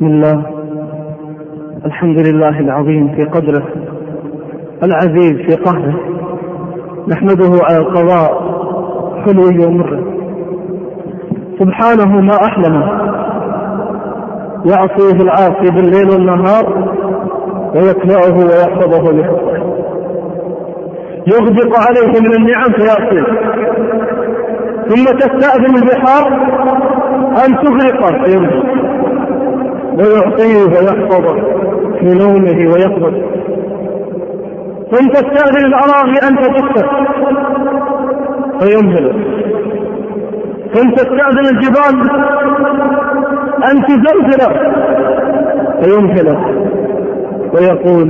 بسم الله. الحمد لله العظيم في قدره. العزيز في قهره. نحمده على القضاء حلوة ومره. سبحانه ما أحلمه يعصيه العاصي بالليل والنهار ويكلأه ويحفظه لحفظه يغدق عليه من النعم فيعصيه ثم تستأذن البحار أن تغرقه فيمشي ويعطيه ويحفظه في نومه ويقبض. ثم تستأذن الأراضي أن تجفه فيمهله ثم تستأذن الجبال أن تزلزله فيمهله ويقول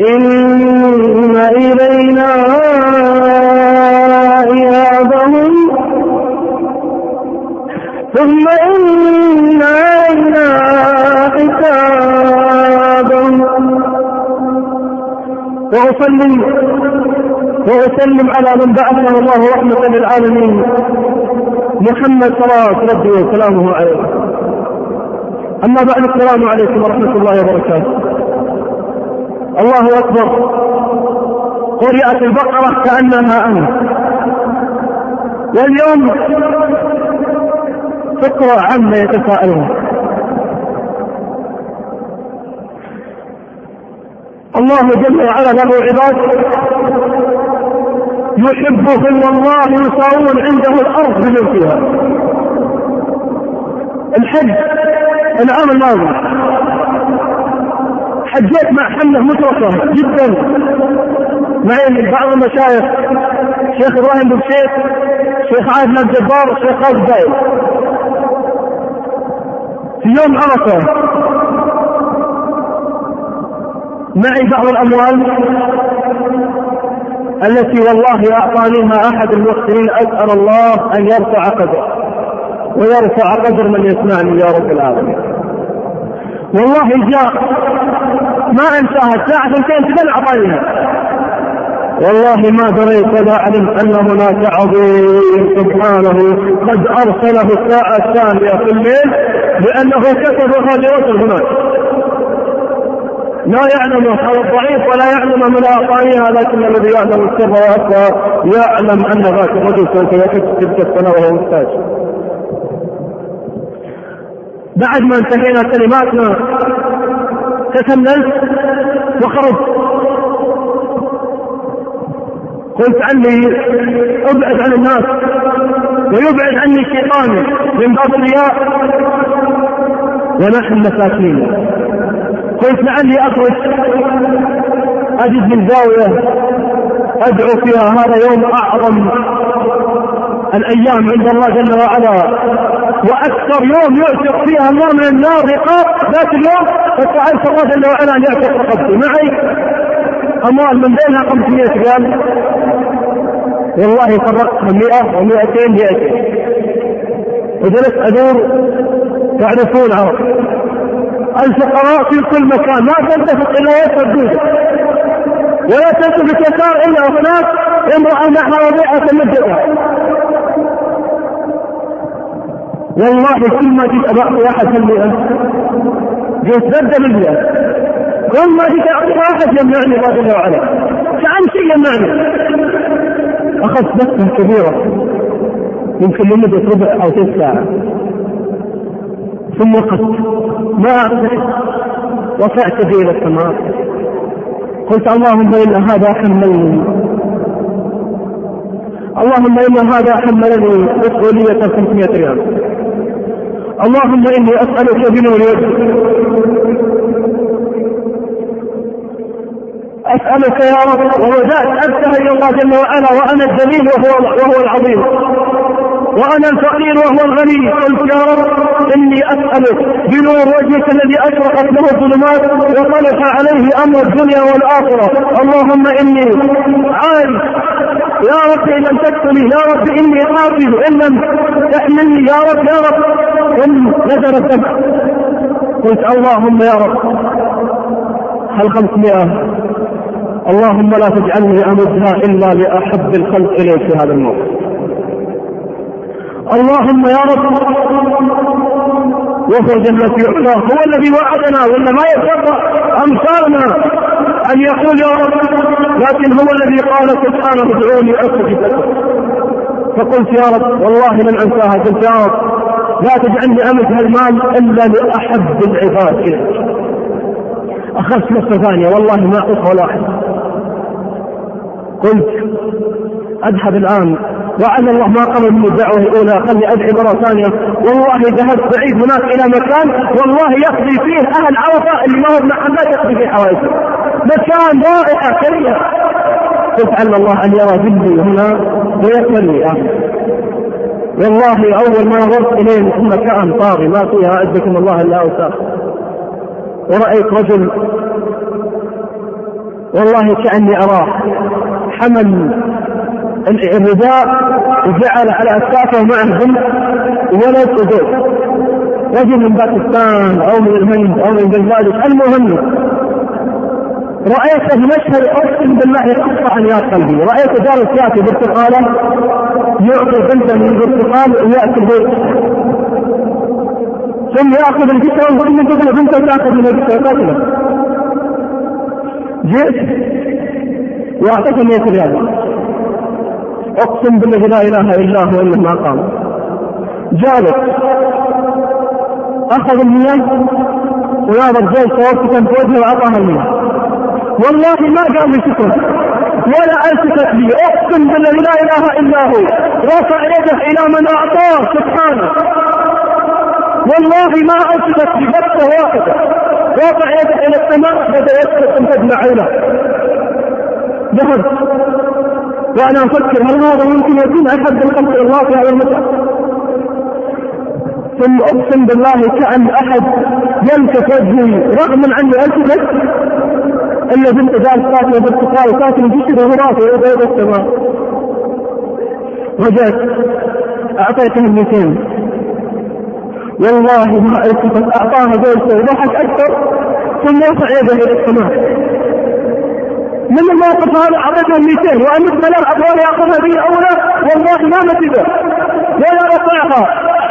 إن إلينا إيابهم ثم إن وأسلم وأسلم على من بعثه الله رحمة للعالمين. محمد صلوات ربي وسلامه عليه. أما بعد السلام عليكم ورحمة الله وبركاته. الله أكبر. قرئت البقرة كأنها أمس واليوم فكرة عامة يتساءلون. الله جل وعلا له عباد يحبهم والله يساوون عنده الأرض بملكها. الحج العام الماضي. حجيت مع حمله مترفة جدا. معي بعض المشايخ شيخ إبراهيم بن شيخ شيخ عادل الجبار وشيخ خالد في يوم عرفة معي بعض الأموال التي والله أعطانيها أحد المحسنين أسأل الله أن يرفع قدره ويرفع قدر من يسمعني يا رب العالمين. والله جاء ما أنساها الساعة ثنتين تبن اعطانيها والله ما دريت ولا علمت أن هناك عظيم سبحانه قد أرسله الساعة الثانية في الليل لأنه كتبها لوصل هناك. لا يعلم هذا الضعيف ولا يعلم من اعطانيها لكن الذي يعلم السر واخفى يعلم أن ذاك الرجل سوف يحج تلك السنة وهو محتاج. بعد ما انتهينا كلماتنا تسللت وخرجت قلت عني ابعد عن الناس ويبعد عني الشيطان من باب الرياء. ونحن مساكين. قلت لعلي اخرج أجد من زاوية أدعو فيها هذا يوم أعظم الأيام عند الله جل وعلا. وأكثر يوم يعتق فيها الله من النار رقاب ذات اليوم فسالت الله جل وعلا أن يعتق رقبتي معي أموال من بينها 500 ريال. والله فرقتها 100 و200 200 وجلست أدور تعرفون عرب الفقراء في كل مكان. ما تلتفت إلا يسر ولا تلتفت يسار إلا هناك امرأة نحو وضيعة من والله كل ما جيت ابعطي واحد في المئة. جيت بدل بالمئة كل ما جيت أعطي واحد يمنعني الله جل وعلا كأن شيء يمنعني. أخذت بسمة كبيرة. يمكن لمدة ربع أو ثلث ساعة. ثم وقفت ما أعرف وقعت في السماء. قلت اللهم إن هذا حملني. اللهم إن هذا حملني مسؤولية 500 ريال اللهم إني أسألك بنور وجهك أسألك يا رب وبدأت أبتهل الله جل وعلا وأنا الدليل وهو وهو العظيم. وأنا الفقير وهو الغني. قلت يا رب إني أسألك بنور وجهك الذي أشرقت له الظلمات وطلق عليه أمر الدنيا والآخرة. اللهم إني عارف. يا رب إن لم تكفني يا رب إني حافظ. إن لم تحملني. يا رب يا رب. إن نزل السمع. قلت اللهم يا رب هل خمسمائة اللهم لا تجعلني أمدها إلا لأحب الخلق إليك في هذا الموقف. اللهم يا رب جل في علاه هو الذي وعدنا ولا ما يتبع أمثالنا أن يقول يا رب لكن هو الذي قال سبحانه ادعوني أستجب فقلت يا رب والله لن أنساها قلت يا رب لا تجعلني أملك هالمال إلا لأحب العباد إليك. أخذت نفسه ثانية والله ما اعطيك ولا احد قلت أذهب الآن وعلى الله ما قبل من الدعوة الأولى خلي أدعي مرة ثانية. والله ذهبت بعيد هناك إلى مكان والله يقضي فيه أهل عرفة اللي ما هو محمد يقضي فيه حوائجه مكان رائع كريم. قلت على الله أن يرى ذلي هنا ويسألني. والله أول ما نظرت إليه مكان طاغي ما فيها اعزكم الله إلا أوساخ. ورأيت رجل والله كأني أراه حمل الرداء وجعل على أكتافه معه بنت ولد وزوج رجل من باكستان أو من الهند أو من بنغلاديش. المهم رأيته مشهد أقسم بالله يقطع عن قلبي. رأيته جالس يأتي برتقالة يعطي بنته من البرتقال ويأتي البيت ثم يأخذ الجسر ويقول من قبل بنته تأخذ من الجسر قاتله جئت وأعطيته 100 ريال. أقسم بالله لا إله إلا هو انه ما قام جالس أخذ المياه ويا رجال صوتك في وجهه واعطاها المياه. والله ما قال لي ولا التفت لي. أقسم بالله لا إله إلا هو. رفع يده إلى من أعطاه. سبحانه والله ما ألتفت بفتة واحدة. رافع يده إلى السماء. بدأ يسقط تجمع عينه. ذهبت وأنا أفكر هل هذا ممكن يكون أحد الخلق الله في هذا ثم أقسم بالله كأن أحد يلتف وجهي رغما عني ألتفت إلا بنت ذلك ساكنة بالتقال ساكنة جسر وغرافة وبيض السماء رجعت أعطيتهم 200 والله ما التفت أعطاها زوجته وضحك أكثر ثم رفع يده إلى السماء. من الموقف هذا اعطيتها 200 وأن العب ولا ياخذها به الاولى والله ما نتبه ولا رفعها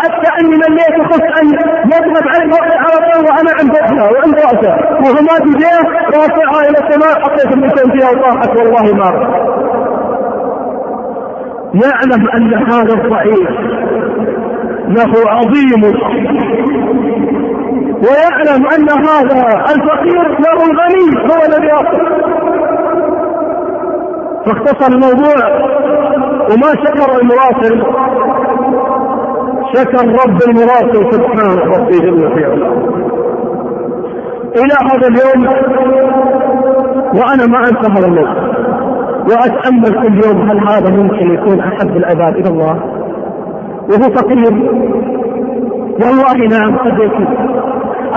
حتى أني مليت خفت أن يذهب عن الوقت على طول وأنا عند وجهها وعند راسها وهو ما تجيه رافعها إلى السماء حطيت ال 200 فيها وطاحت والله ما يعلم أن هذا الضعيف له عظيم ويعلم أن هذا الفقير له الغني هو الذي يصل فاختصر الموضوع وما شكر المراسل شكر رب المراسل سبحانه ربي جل في إلى هذا اليوم وأنا ما انسى هذا اليوم وأتأمل كل يوم هل هذا ممكن يكون احب العباد إلى الله؟ وهو فقير والله نعم قد يكون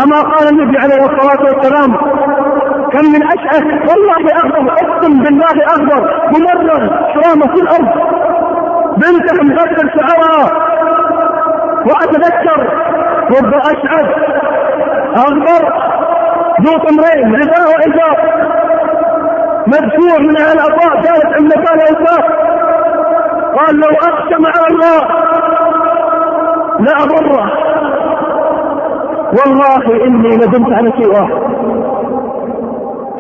أما قال النبي عليه الصلاة والسلام كم من أشعث والله أغضب أقسم بالله أغضب ممرر شرامة في الأرض. بنته مغسل شعرها. وأتذكر رب أشعث. أغبر ذو طمرين رداء وإزار مدفوع من أهل الأطاء جالس عند الإنفاق قال لو أقسم على الله لأضره والله إني ندمت على شيء واحد.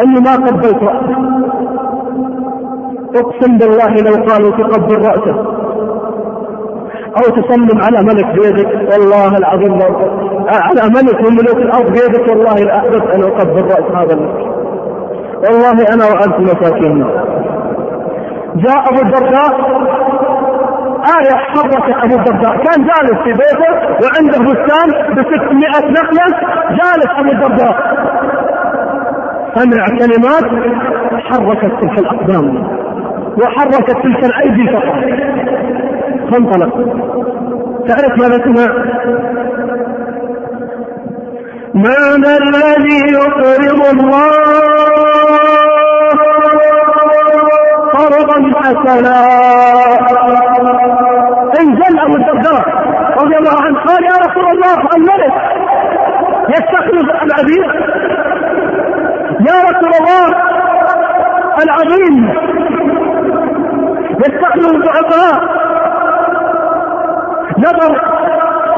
أني ما قبلت رأسه أقسم بالله لو قالوا تقبل رأسه أو تسلم على ملك بيدك. والله العظيم لو على ملك من ملوك الأرض بيدك. والله لأحببت أن أقبل رأس هذا الملك. والله أنا وأنت مساكين. جاء أبو الدرداء. آية حرك أبو الدرداء. كان جالس في بيته وعنده بستان ب 600 نخلة. جالس أبو الدرداء. سمع كلمات حركت تلك الأقدام وحركت تلك الأيدي فقط. فانطلق. تعرف ماذا سمع؟ من الذي يقرض الله؟ قرضا حسنا. انزل ابو الدرداء رضي الله عنه. قال يا رسول الله الملك يستخلص العبيد يا رسول الله العظيم يستخلص الضعفاء. نظر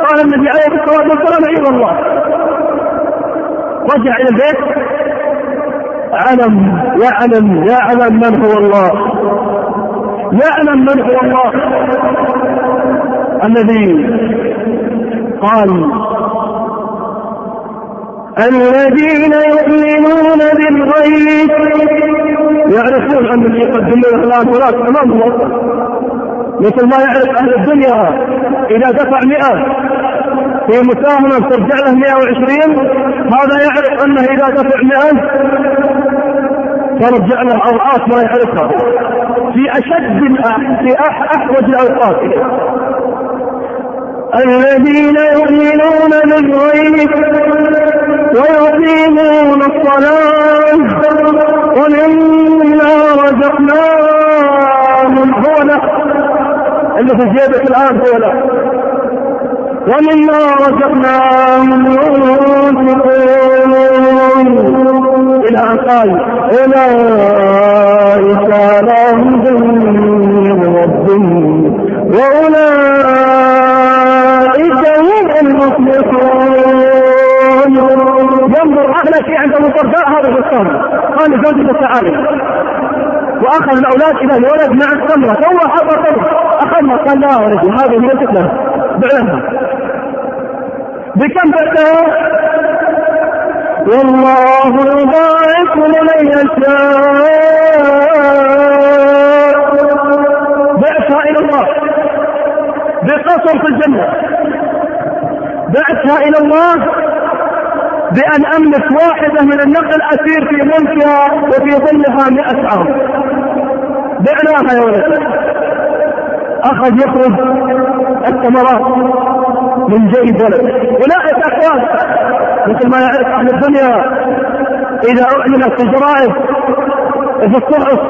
قال النبي عليه الصلاة والسلام عيب الله رجع إلى البيت علم يعلم يعلم من هو الله. يعلم من هو الله. الذي قال الذين يؤمنون بالغيب؟ يعرفون أن اللي يقدم له الاخرات امامهم مثل ما يعرف أهل الدنيا إذا دفع مئة في مساهمة ترجع له 120 هذا يعرف أنه إذا دفع 100 ترجع له اضعاف ما يعرفها. في أشد في أحوج الأوقات. الذين يؤمنون بالغيب ويقيمون الصلاة. ومما رزقناهم. هو له اللي في جيبك الآن هو له ومما رزقناهم ينفقون. إلى أن قال أولئك على هدى من ربهم وأولئك هذا الصبر. قال لزوجته تعالي وأخذ الأولاد إلى الولد مع التمرة. تو حط تمره اخذها قال لا ولدي هذه ليست له بعها بكم بعتها؟ والله يضاعف لمن يشاء. بعثها إلى الله. بقصر في الجنة. بعثها إلى الله. بأن أملك واحدة من النقل أسير في ملكها وفي ظلها مئة عام بعناها يا ولد. أخذ يخرج الثمرات من جيب ولد. أولئك أخوان مثل ما يعرف أهل الدنيا إذا أعلنت في الجرائد في الصحف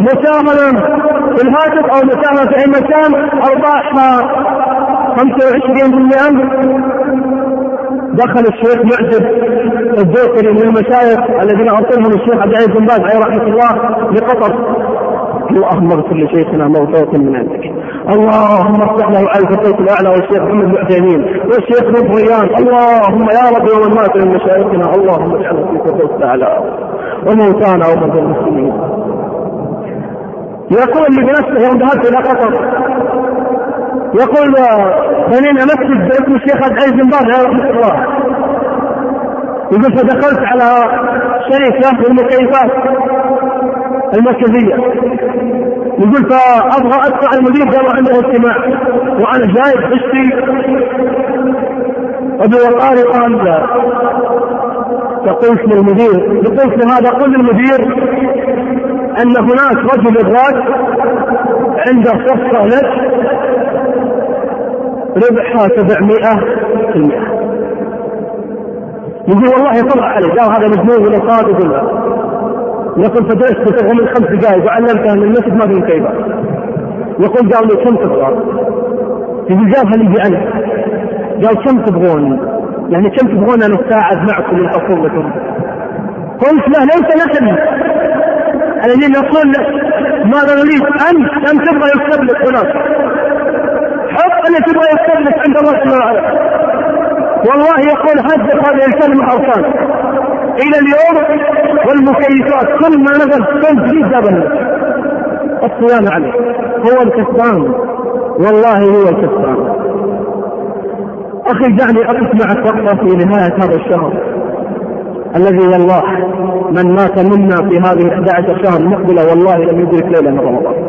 مساهمة في الهاتف أو مساهمة في أي مكان أرباحها 25% دخل الشيخ معجب الدوكري من المشايخ الذين ارسلهم الشيخ عبد العزيز بن باز عليه رحمة الله لقطر. اللهم اغفر لشيخنا موتوة من عندك. اللهم افتح له على الفتوة الأعلى والشيخ محمد بن عثيمين والشيخ ابن ريان اللهم يا رب ومن مات من مشايخنا. اللهم اجعله في الفتوة الأعلى وموتانا وموتى المسلمين. يقول لي بنفسه يوم ذهبت إلى قطر. يقول بنينا مسجد باسم الشيخ عبد العزيز بن باز رحمة الله. يقول فدخلت على شركة للمكيفات المركزية. يقول فأبغى أدفع المدير قالوا عنده اجتماع وأنا جاي بحشتي ابو وقاري قال لا فقلت للمدير قلت لهذا قل للمدير أن هناك رجل ادراك عنده صفقة لك ربحها 700 في المئة يقول والله طلع عليه قال هذا مجنون ولا صادق ولا يقول فجلست بتغه من خمس دقائق وعلمته أن المسجد ما فيه كيبة يقول قال لي كم تبغى؟ يقول قال هل يجي أنا؟ قال كم تبغون؟ يعني كم تبغون أن اساعد معكم من حكومتكم؟ قلت له ليس نحن الذين نقول لك ماذا نريد انت ان تبغى يكتب لك هناك تبغى يستملك عند الله سبحانه وتعالى. والله يقول هدف هذه الكلمة أركان إلى اليوم والمكيفات كل ما نزل كل جديد جاب الصيانة عليه. هو الكسبان. والله هو الكسبان. أخي دعني أقف معك وقفة في نهاية هذا الشهر. الذي والله من مات منا في هذه 11 شهر مقبلة والله لم يدرك ليلة من رمضان.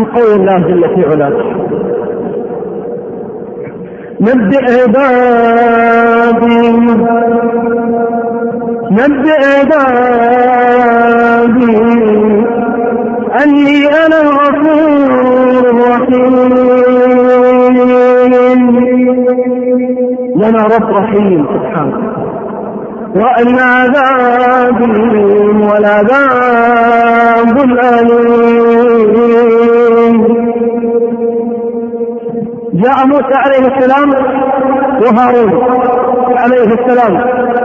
عن قول الله جل في علاه. نبئ عبادي. نبئ عبادي. أني أنا الغفور الرحيم لنا رب رحيم سبحانه. وأن عذابي والعذاب الأليم جاء موسى عليه السلام وهارون عليه السلام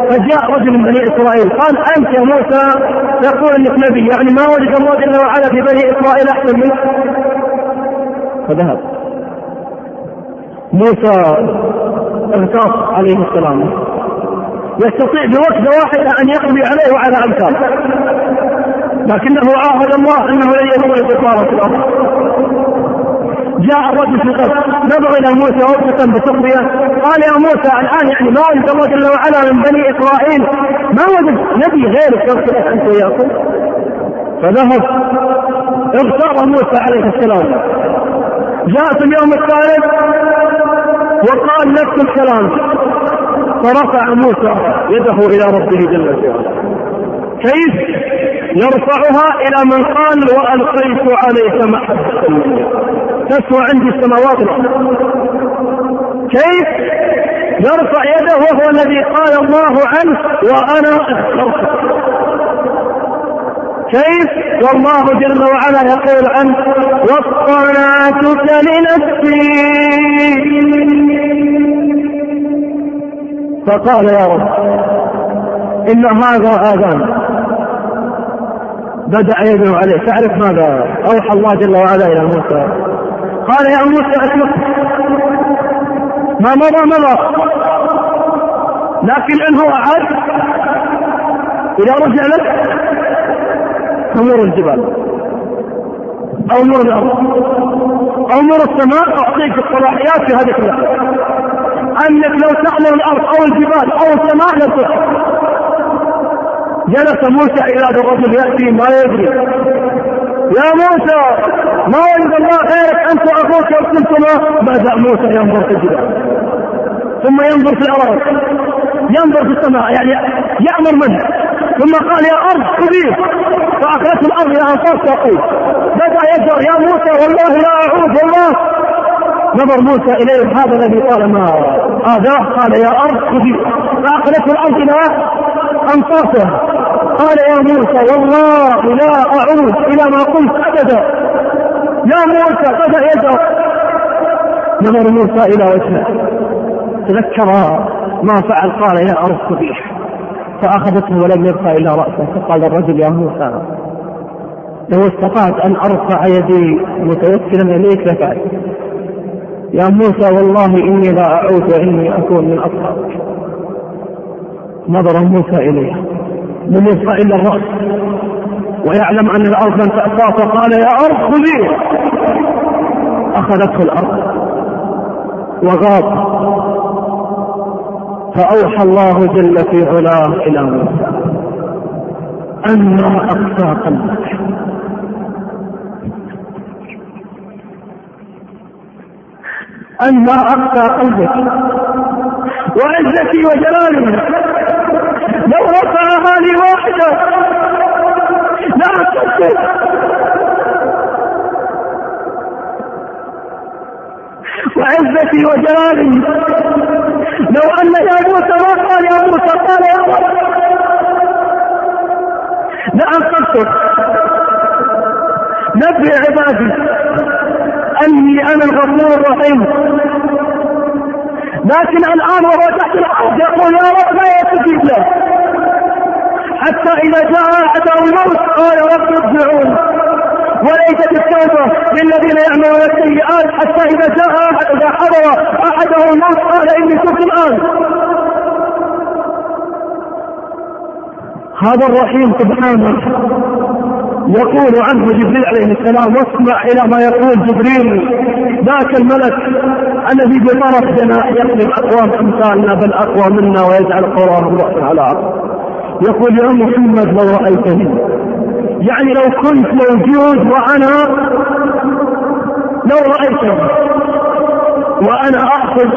فجاء رجل من بني إسرائيل قال أنت يا موسى تقول إنك نبي يعني ما وجد الله جل وعلا في بني إسرائيل أحسن منك. فذهب. موسى اغتاص عليه السلام. يستطيع بوقت واحدة أن يقضي عليه وعلى أمثاله. لكنه عاهد الله أنه لن الكفارة في الأرض. جاء الرجل في القبر نظر إلى موسى وقفة بالتقضية قال يا موسى الآن يعني ما وجد الله جل وعلا من بني إسرائيل؟ ما وجد نبي غيرك يغفر أنت وياكم فذهب اغتار موسى عليه السلام. جاء في اليوم الثالث وقال نفس الكلام. فرفع موسى يده إلى ربه جل وعلا. كيف؟ يرفعها إلى من قال وألقيت عليك محبه تسوى عندي السماوات؟ كيف؟ يرفع يده وهو الذي قال الله عنه وأنا اخترتك كيف؟ والله جل وعلا يقول عنه واصطنعتك لنفسي. فقال يا رب إن هذا آذان. بدأ يدعو عليه. تعرف ماذا؟ أوحى الله جل وعلا إلى موسى. قال يا موسى اسلك ما مضى مضى. لكن إن هو أعاد إذا رجع لك أمور الجبال. أمور الأرض. أمور السماء. أعطيك الصلاحيات في هذه اللحظة أنك لو تأمر الأرض أو الجبال أو السماء تحصل جلس موسى إلى الرجل يأتي ما يدري. يا موسى ما وجد الله خيرك أنت وأخوك أرسلتما بدأ موسى ينظر في الجبال. ثم ينظر في الأرض. ينظر في السماء يعني يأمر منه. ثم قال يا أرض خذيه فأخذت الأرض إلى أنصار ساقيه بدأ يجر يا موسى والله لا أعوذ والله نظر موسى إليه هذا الذي قال ما آذاه قال يا أرض خذيه فأخذته الأرض إلى أنصافها. قال يا موسى والله لا أعود إلى ما قلت أبدا. يا موسى بدأ يدعو. نظر موسى إلى وجهه. تذكر ما فعل قال يا أرض قبيح فأخذته ولم يبقى إلا رأسه. فقال الرجل يا موسى لو استطعت أن أرفع يدي متوكلا إليك لفعلت. يا موسى والله إني لا أعود وإني أكون من أصحابك نظر موسى إليه. لم يبقى إلا الرأس. ويعلم أن الأرض لن تأتاه فقال يا أرض خذيه أخذته الأرض. وغاب. فأوحى الله جل في علاه إلى موسى. أنا أقسى قلبك. أنا أقسى قلبك وعزتي وجلالي لو رفعها لي واحدة تصدق وعزتي وجلالي لو أن يا موسى ما قال يا موسى قال يا رب لأنقذتك نبئ عبادي. أني أنا الغفور الرحيم. لكن الآن وهو تحت الأرض يقول يا رب لا يستجيب له. حتى إذا جاء أحده الموت قال رب ارجعون. وليست التوبة للذين يعملون السيئات. حتى إذا جاء إذا حضر أحده الموت قال إني تبت الآن. هذا الرحيم سبحانه. يقول عنه جبريل عليه السلام واسمع إلى ما يقول جبريل. ذاك الملك الذي بطرف جناح يقلب اقوام أمثالنا بل أقوى منا ويجعل قراهم راسا على عرض. يقول يا محمد لو رأيتني. يعني لو كنت موجود وأنا لو رأيتني وأنا أخذ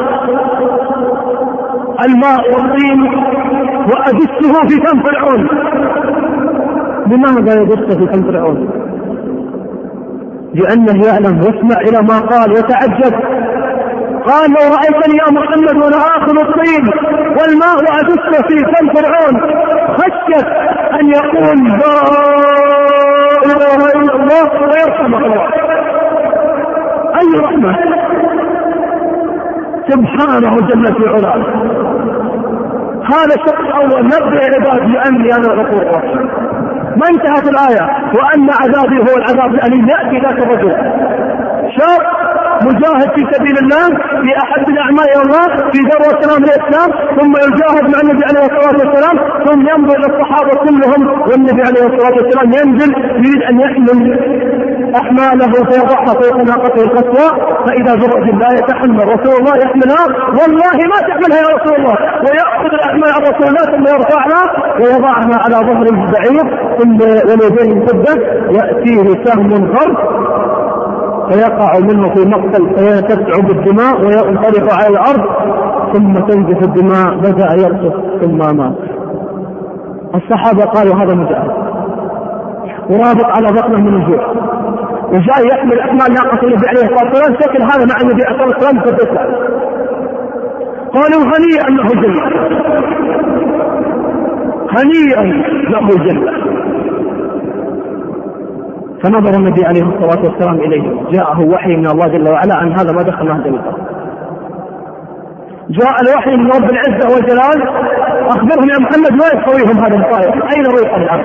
الماء والطين وادسه في فم فرعون. لماذا يدس في فرعون؟ لأنه يعلم واسمع إلى ما قال وتعجب. قال لو رأيتني يا محمد وأنا آخذ الطين والماء وأدسه في فم فرعون خشيت أن يقول لا إله إلا الله ويرحم الله. أي رحمة؟ سبحانه جل علاه. هذا الشخص الأول نبئ عبادي اني أنا الغفور الرحيم ما انتهت الآية وأن عذابي هو العذاب الأليم. يأتي ذاك الرجل. شاب مجاهد في سبيل الله في احب الاعمال إلى الله في ذروة سلام الاسلام ثم يجاهد مع النبي عليه الصلاة والسلام ثم ينظر إلى الصحابة كلهم والنبي عليه الصلاة والسلام ينزل يريد أن يحمل احماله فيضعها فوق ناقته القسوى فإذا برجل لا يتحمل رسول الله يحملها. والله ما تحملها يا رسول الله. ويأخذ الأحمال عن رسول الله ثم يرفعها ويضعها على ظهر البعير ثم ولديه فده يأتيه سهم غرب فيقع منه في مقتل فيتسع الدماء وينطلق على الأرض ثم تنزف الدماء بدأ يرقص ثم مات. الصحابة قالوا هذا مجاهد. ورابط على بطنه من الجوع. وجاي يحمل احمال ناقة النبي عليه الصلاة والسلام شكل هذا مع النبي عليه الصلاة والسلام فبسع قالوا هنيئا له الجنة. هنيئا له الجنة. فنظر النبي عليه الصلاة والسلام إليه. جاءه وحي من الله جل وعلا ان هذا ما دخل مع الجنه جاء الوحي من رب العزة والجلال أخبرهم يا محمد وين تسويهم هذا الطائر؟ أين روحه الان؟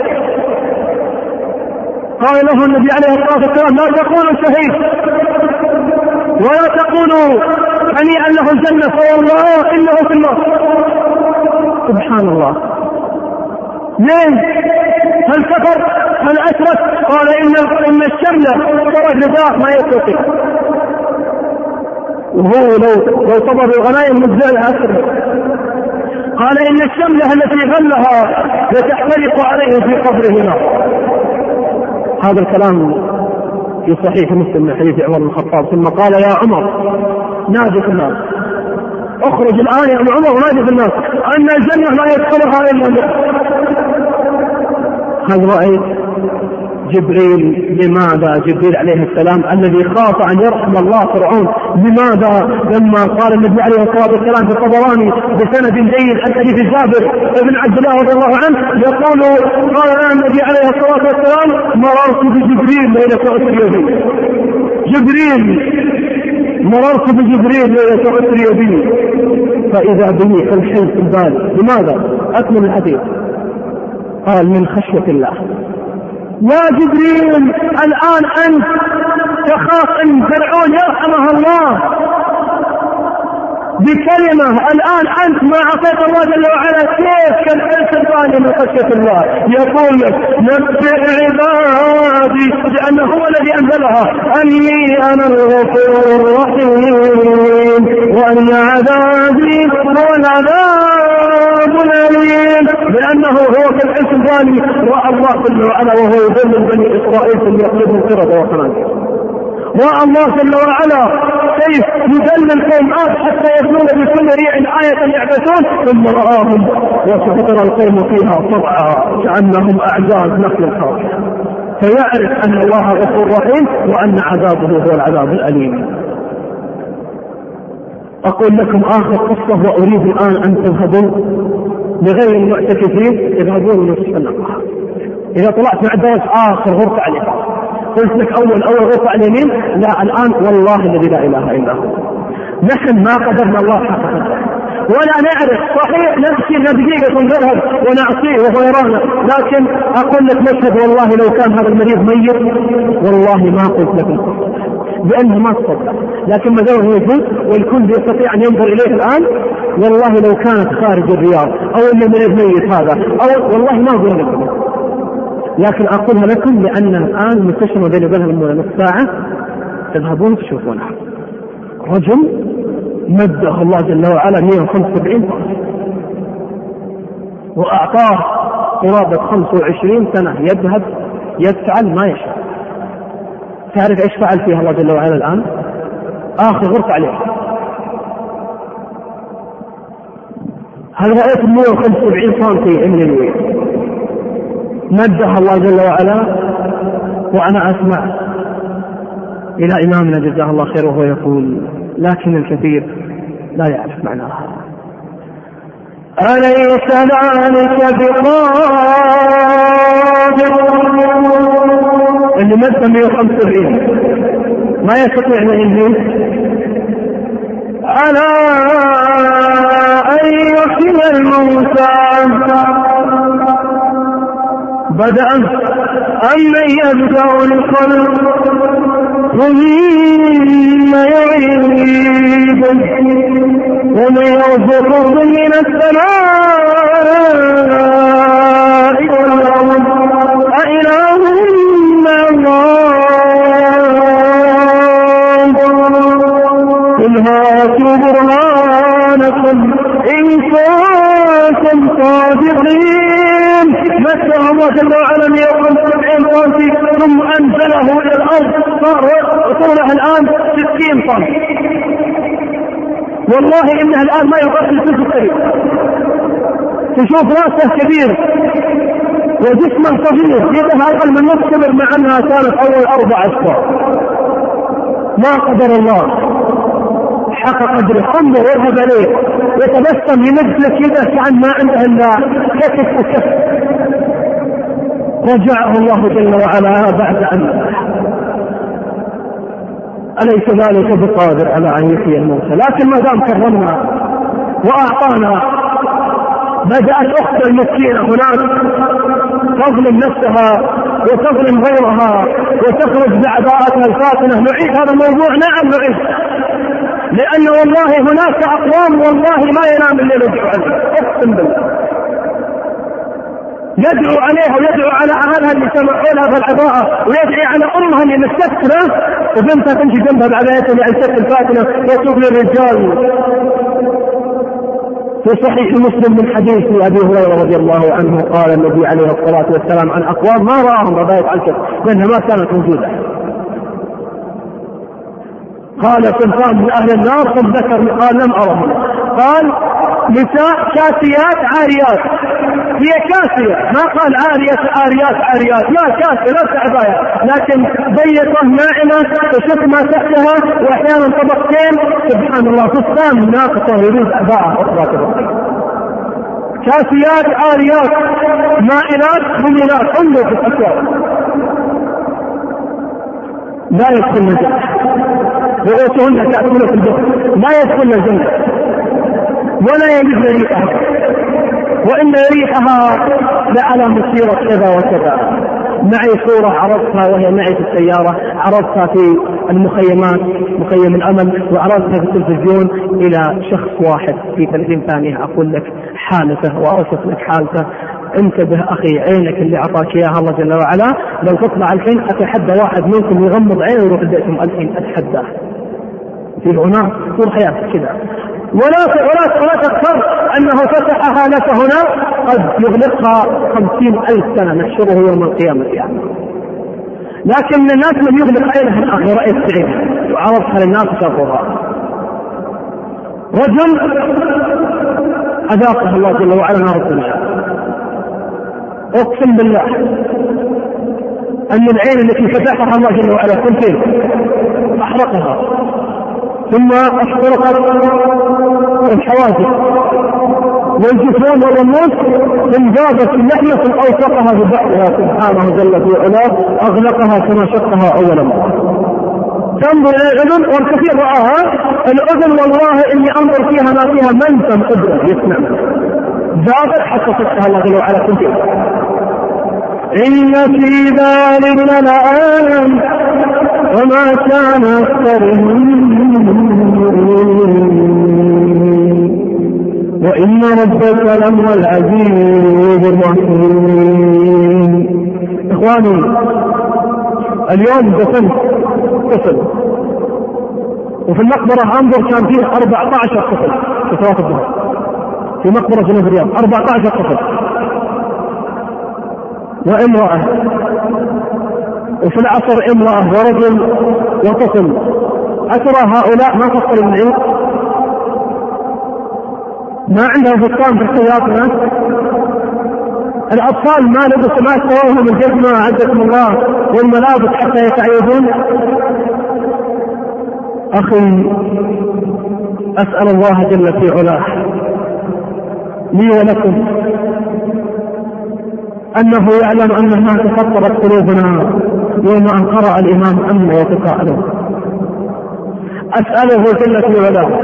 قال له النبي عليه الصلاة والسلام لا تقولوا شهيد ولا تقولوا هنيئا له الجنة فوالله إنه في النار سبحان الله ليه؟ هل كفر؟ هل أشرك؟ قال إن إن الشمله خرج رداء ما يستطيع وهو لو لو صبر الغنائم مجزاه أكثر قال إن الشمله التي غلها لتحترق عليه في قبره نار هذا الكلام في صحيح مسلم من حديث عمر بن الخطاب ثم قال يا عمر نادي في الناس. اخرج الآن يا عمر ونادي في الناس. أن الجنة لا يدخلها إلا هل رايت جبريل لماذا جبريل عليه السلام الذي خاف أن يرحم الله فرعون؟ لماذا لما قال النبي عليه الصلاة والسلام في الطبراني بسند جيد عن حديث جابر بن عبد الله رضي الله عنه يقول قال النبي عليه الصلاة والسلام مررت بجبريل ليلة اسري بي جبريل مررت بجبريل ليلة اسري بي فإذا به كالحين في البال لماذا؟ أكمل الحديث. قال من خشية الله. يا جبريل الآن أنت تخاف أن فرعون يرحمها الله. بكلمة. الآن أنت ما عصيت الله جل وعلا كيف كالحرص الثاني من خشية الله؟ يقول لك نبئ عبادي لأنه هو الذي أنزلها. أني أنا الغفور الرحيم. وأن عذابي هو العذاب الأليم. لأنه هو كالحرص الثاني رأى الله جل وعلا وهو يذل بني إسرائيل ثم يقلبهم قردة وخنازير رأى الله جل وعلا كيف يذلل قوم آد حتى يبنون بكل ريع آية يعبثون ثم رآهم وسقط القوم فيها طبعا كأنهم أعجاز نخل خاطئ فيعرف أن الله غفور رحيم وأن عذابه هو العذاب الأليم. أقول لكم آخر قصة وأريد الآن أن تذهبوا لغير المعتكفين اذهبوا لنصف النقاهة إذا طلعت مع الدرس آخر غرفة على قلت لك أول أول على اليمين؟ لا الآن والله الذي لا إله إلا هو. نحن ما قدرنا الله حق ولا نعرف. صحيح نمشي دقيقة نذهب ونعصيه وهو يرانا. لكن أقول لك مشهد والله لو كان هذا المريض ميت والله ما قلت لك لأنه ما تصدق لكن ما دام هو يجوز والكل يستطيع أن ينظر إليه الآن والله لو كانت خارج الرياض أو أن المريض ميت هذا أو والله ما أقول لكم لكن أقولها لكم لأن الآن منتشرة بين وبينها نص ساعة. تذهبون تشوفونها رجل مده الله جل وعلا 175 فرس وأعطاه قرابة 25 سنة. يذهب يفعل ما يشاء. تعرف إيش فعل فيها الله جل وعلا الآن؟ آخر غرفة عليه. هل رأيت 175 سم من مدح الله جل وعلا وأنا أسمع إلى إمامنا جزاه الله خير وهو يقول لكن الكثير لا يعرف معناها أليس ذلك بقادر؟ اللي مد 175 ما يستطيع أن ينهي على أن يحيي الموتى؟ بدأ أمن يبدأ الخلق ثم يعيده ومن يرزقكم من السماء أإله مع الله. قل هاتوا برهانكم إن كنتم صادقين. متى الله جل وعلا ليقوم سبعين طن ثم أنزله إلى الأرض. صار طوله الآن ستين طن. والله إنها الآن ما يغطي الجزء القريب تشوف رأسه كبير. وجسمه صغير. يدها أقل من نص كبر مع أنها كانت أول أربع أشهر ما قدر الله. حق قدره. انظر وارهب عليه يتبسم لك يده كأن ما عنده إلا كتف وكف. رجعه الله جل وعلا بعد أن أليس ذلك بقادر على أن يحيي الموتى لكن ما دام كرمنا وأعطانا بدأت أخت المسكينة هناك تظلم نفسها وتظلم غيرها وتخرج بعباءتها الفاتنة. نعيد هذا الموضوع؟ نعم نعيد. لأن والله هناك أقوام والله ما ينام الليل يدعو عليه أقسم بالله. يدعو عليها ويدعو على أهلها اللي سمعوا لها في العباءة ويدعي على أمها اللي مستكثرة وبنتها تمشي جنبها بعبايتها اللي عن الفاتنة وتشوف للرجال. في صحيح مسلم من حديث أبي هريرة رضي الله عنه قال النبي عليه الصلاة والسلام عن أقوام ما رآهم ربايه الكف لأنها ما كانت موجودة. قال صنفان من أهل النار ثم ذكر قال لم ارهم قال نساء كاسيات عاريات. هي كاسية. ما قال عارية عاريات عاريات. لا كاسية لا عباية لكن ضيقة ناعمة تشق ما تحتها وأحيانا طبقتين. سبحان الله فستان ناقصة يريد عباءة كاسيات عاريات مائلات مميلات انظر في الأشياء لا الجنة. رؤوسهن تأكل في الجنة لا يدخلن الجنة. ولا يجد ريحها. وإن ريحها لعلى مسيرة كذا وكذا. معي صورة عرضتها وهي معي في السيارة. عرضتها في المخيمات مخيم الأمل وعرضتها في التلفزيون إلى شخص واحد في 30 ثانية أقول لك حالته وأوصف لك حالته. انتبه أخي عينك اللي أعطاك إياها الله جل وعلا. لو تطلع الحين أتحدى واحد منكم يغمض عينه ويروح البيت ألحين. أتحداه. في هناك طول حياتك كذا ولا ولا ولا تغتر أنه فتحها لك هنا قد يغلقها خمسين ألف سنة نحشره يوم القيامة يعني. لكن الناس من يغلق عينه الان ورأيت عينه وعرضها للناس شافوها رجل أذاقه الله جل وعلا نار الدنيا. أقسم بالله أن العين التي فتحها الله جل وعلا كنت أحرقها. ثم احترقت الحواجز والجفون والرموز انجازت اللحمة اوثقها ببحرها سبحانه جل في علاه أغلقها كما شقها اول مرة تنظر إلى الأذن والكثير رآها. الأذن والله إني أنظر فيها ما فيها منسم ابره يسمع. زادت حتى فتحها الله جل وعلا كنت إن في ذلك لآية وما كان أكثرهم وإن ربك لهو العزيز الرحيم. إخواني اليوم دفنت طفل. وفي المقبرة أنظر كان فيه 14 طفل في صلاة الظهر. في مقبرة جنوب الرياض 14 طفل. وامرأة. وفي العصر امرأة ورجل وطفل. أترى هؤلاء ما فصلوا العيد ما عندهم فستان في احتياطنا. الأطفال ما لبسوا ما سووهم الجزمة عزكم الله والملابس حتى يتعيدون أخي أسأل الله جل في علاه لي ولكم أنه يعلم أنها تفطرت قلوبنا يوم أن قرأ الإمام أما يتساءلون. أسأله جل في علاه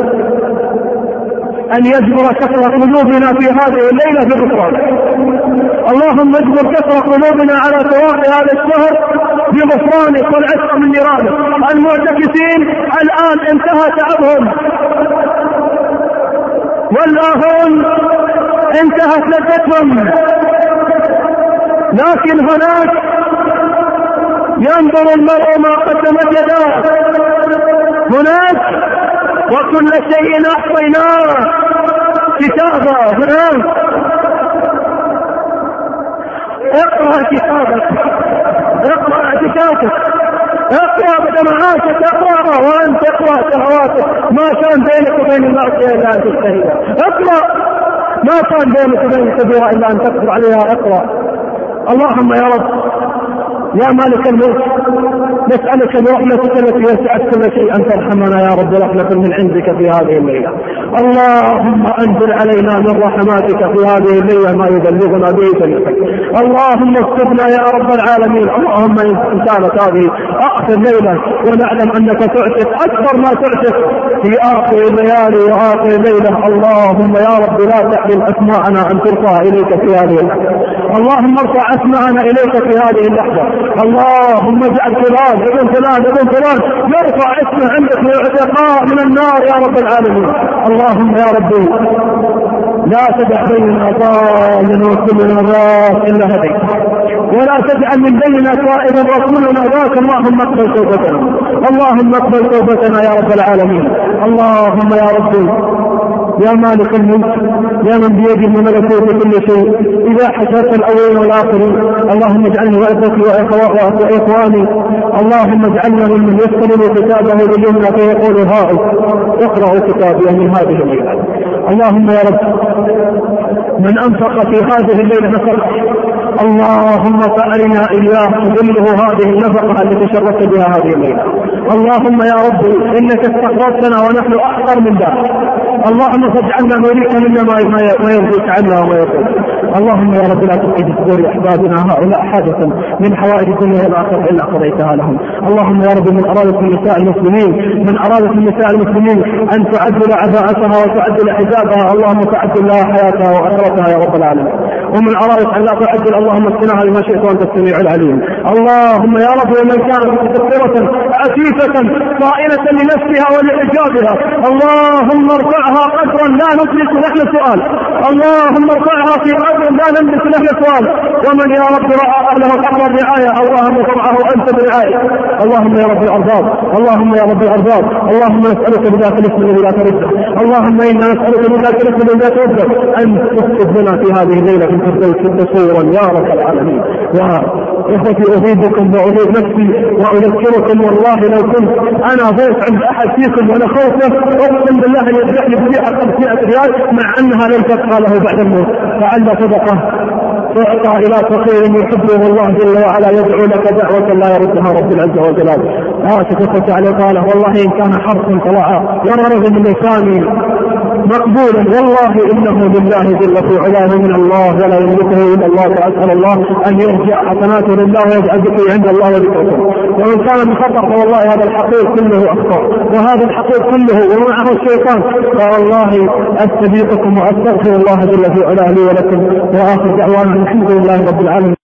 أن يجبر كثرة قلوبنا في هذه الليلة بالغفران اللهم اجبر كثرة قلوبنا على توافي هذا الشهر بغفرانك والعتق من نيرانك. المعتكفين الآن انتهى تعبهم. والآخرون انتهت لذتهم. لكن هناك ينظر المرء ما قدمت يداه. هناك وكل شيء أحصيناه كتابا هناك. اقرأ كتابك اقرأ اعتكافك اقرأ بدمعاتك اقرأ وانت اقرأ شهواتك. ما كان بينك وبين المعصيه إلا أن تجتهد. اقرأ. ما كان بينك وبين الكبيره إلا أن تقدر عليها. اقرأ. اللهم يا رب يا مالك الملك نسألك برحمتك التي وسعت كل شيء. أن ترحمنا يا رب رحمة من عندك في هذه الليلة. اللهم أنزل علينا من رحماتك في هذه الليلة ما يبلغنا به جنتك. اللهم اكتبنا يا رب العالمين. اللهم إن كانت هذه آخر ليلة ونعلم أنك تعتق أكثر ما تعتق في آخر الليالي وآخر ليلة اللهم يا رب لا تحرم أسماءنا أن ترفع إليك في هذه اللحظة. اللهم ارفع أسماءنا إليك في هذه اللحظة. اللهم اجعل ابن فلان ابن فلان. يرفع اسمه عندك ويعتقاء من النار يا رب العالمين. اللهم يا ربي لا تدع بيننا ضالا وكلنا ضال إلا هديت. ولا تجعل من بيننا طائبا وكلنا ذاك اللهم اقبل توبتنا. اللهم اقبل توبتنا يا رب العالمين. اللهم يا ربي يا مالك الملك يا من بيده ملكوت كل شيء. إذا حشرت الأولين والآخرين اللهم اجعلني وإخوتي وإخواني اللهم اجعلنا ممن يستلم كتابه باليمنى فيقول هاؤم اقرأوا كتابي من هذه الليلة. اللهم يا رب من أنفق في هذه الليلة نفقة. اللهم فأرنا اياه تظله هذه النفقة التي شرفت بها هذه الليلة اللهم يا رب إنك استخرجتنا ونحن أحقر من ذلك اللهم فاجعلنا نريك منا ما يرضيك عنا وما يرضيك اللهم يا رب لا تقيد صدور أحبابنا هؤلاء حاجة من حوائج الدنيا والاخرة إلا قضيتها لهم. اللهم يا رب من ارادت النساء المسلمين من ارادت النساء المسلمين أن تعدل عباءتها وتعدل حجابها اللهم تعدل لها حياتها واخرتها يا رب العالمين. ومن ارادت أن لا تعدل اللهم اسقناها بما شئت وأنت السميع العليم. اللهم يا رب ومن كانت متكبرة عفيفة صائلة لنفسها ولحجابها اللهم ارفعها قدرا لا ندرك نحن سؤال اللهم ارفعها في قدر لا نملك له سؤال ومن يا رب رعى أهله حق الرعايه اللهم فرعه أنت برعاية. اللهم يا رب الأرباب اللهم يا رب الأرباب. اللهم نسألك بذاك الاسم الذي لا ترده اللهم إنا نسألك بذاك الاسم الذي لا ترده أن تسقط لنا في هذه الليلة الفردوس قصورا يا رب العالمين إخوتي افيدكم واعيد نفسي وأذكركم والله لو كنت أنا ضيف عند أحد فيكم وأنا خوفه أقسم بالله أن يفتح لي بديعه 500 ريال مع أنها لن تبقى له بعد الموت فعل صدقة تعطى إلى فقير يحبه الله جل وعلا يدعو لك دعوة لا يردها رب العزه وجلاله. آتك اخوتي عليه قال والله إن كان حرف طلع ورغم من لساني مقبولا والله إنه لله جل في علاه من الله ولا يملكه إلا الله فأسأل الله أن يرجع حسناته لله ويجعل عند الله وذكركم وإن كان بخطا فوالله هذا الحقير كله أخطأ وهذا الحقير كله ومعه الشيطان. فوالله أستبيقكم وأستغفر الله جل في علاه لي ولكم وآخر دعوانا الحمد لله رب العالمين.